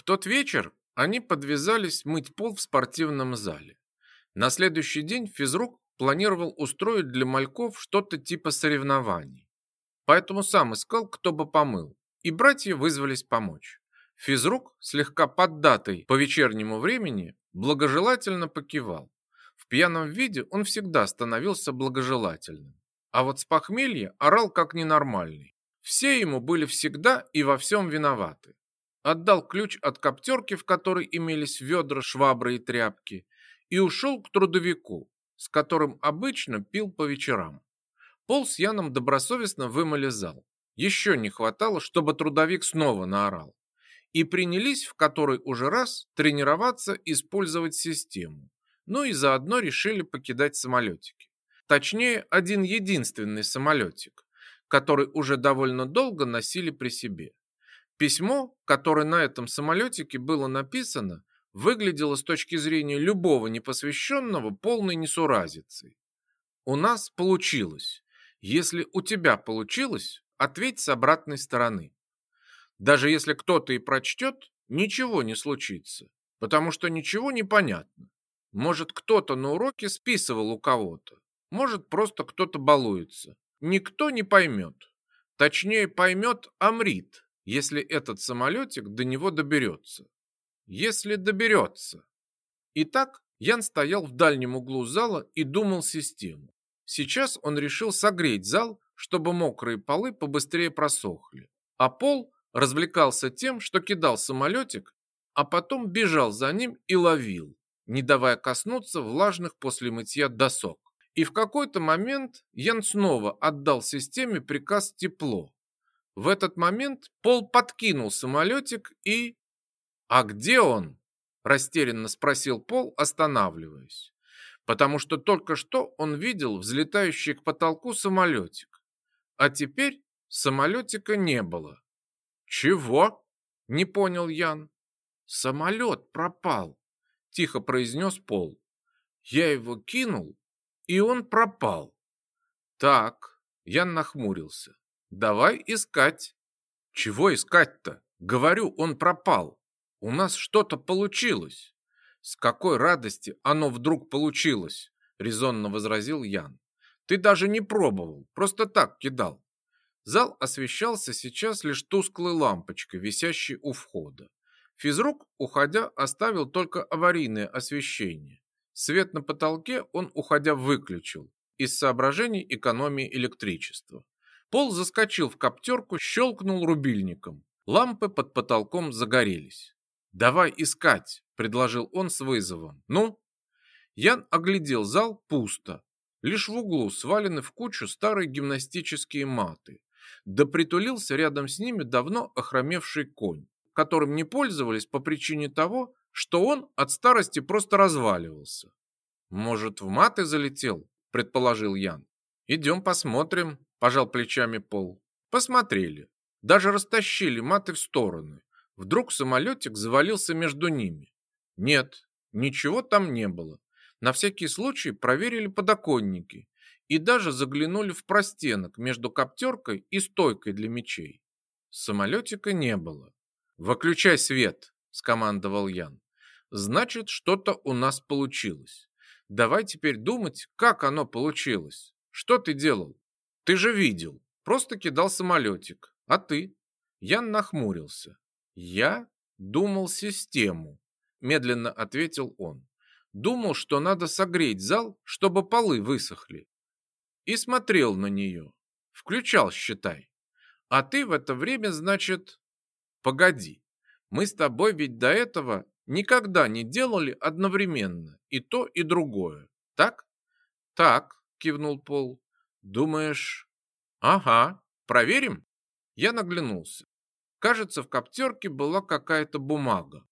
В тот вечер они подвязались мыть пол в спортивном зале. На следующий день физрук планировал устроить для мальков что-то типа соревнований. Поэтому сам искал, кто бы помыл, и братья вызвались помочь. Физрук, слегка поддатый по вечернему времени, благожелательно покивал. В пьяном виде он всегда становился благожелательным. А вот с похмелья орал как ненормальный. Все ему были всегда и во всем виноваты. Отдал ключ от коптерки, в которой имелись ведра, швабры и тряпки, и ушел к трудовику, с которым обычно пил по вечерам. Пол с Яном добросовестно вымыли зал. Еще не хватало, чтобы трудовик снова наорал. И принялись в который уже раз тренироваться использовать систему. Ну и заодно решили покидать самолетики. Точнее, один единственный самолетик, который уже довольно долго носили при себе. Письмо, которое на этом самолетике было написано, выглядело с точки зрения любого непосвященного полной несуразицей. У нас получилось. Если у тебя получилось, ответь с обратной стороны. Даже если кто-то и прочтет, ничего не случится, потому что ничего не понятно. Может, кто-то на уроке списывал у кого-то, может, просто кто-то балуется. Никто не поймет. Точнее, поймет Амрит, если этот самолетик до него доберется. Если доберется. Итак, Ян стоял в дальнем углу зала и думал систему. Сейчас он решил согреть зал, чтобы мокрые полы побыстрее просохли. А пол развлекался тем, что кидал самолетик, а потом бежал за ним и ловил, не давая коснуться влажных после мытья досок. И в какой-то момент Ян снова отдал системе приказ «тепло». В этот момент Пол подкинул самолетик и... «А где он?» – растерянно спросил Пол, останавливаясь. Потому что только что он видел взлетающий к потолку самолетик. А теперь самолетика не было. «Чего?» – не понял Ян. «Самолет пропал», – тихо произнес Пол. «Я его кинул, и он пропал. Так, я нахмурился. Давай искать. Чего искать-то? Говорю, он пропал. У нас что-то получилось. С какой радости оно вдруг получилось? Резонно возразил Ян. Ты даже не пробовал, просто так кидал. Зал освещался сейчас лишь тусклой лампочкой, висящей у входа. Физрук, уходя, оставил только аварийное освещение. Свет на потолке он, уходя, выключил из соображений экономии электричества. Пол заскочил в коптерку, щелкнул рубильником. Лампы под потолком загорелись. «Давай искать», — предложил он с вызовом. «Ну?» Ян оглядел зал пусто. Лишь в углу свалены в кучу старые гимнастические маты. Да притулился рядом с ними давно охромевший конь, которым не пользовались по причине того, что он от старости просто разваливался. Может, в маты залетел, предположил Ян. Идем посмотрим, пожал плечами Пол. Посмотрели. Даже растащили маты в стороны. Вдруг самолетик завалился между ними. Нет, ничего там не было. На всякий случай проверили подоконники и даже заглянули в простенок между коптеркой и стойкой для мечей. Самолетика не было. «Выключай свет!» – скомандовал Ян. «Значит, что-то у нас получилось. Давай теперь думать, как оно получилось. Что ты делал? Ты же видел. Просто кидал самолетик. А ты?» Ян нахмурился. «Я думал систему», – медленно ответил он. «Думал, что надо согреть зал, чтобы полы высохли. И смотрел на нее. Включал, считай. А ты в это время, значит, Погоди, мы с тобой ведь до этого никогда не делали одновременно и то, и другое, так? Так, кивнул Пол. Думаешь? Ага, проверим? Я наглянулся. Кажется, в коптерке была какая-то бумага.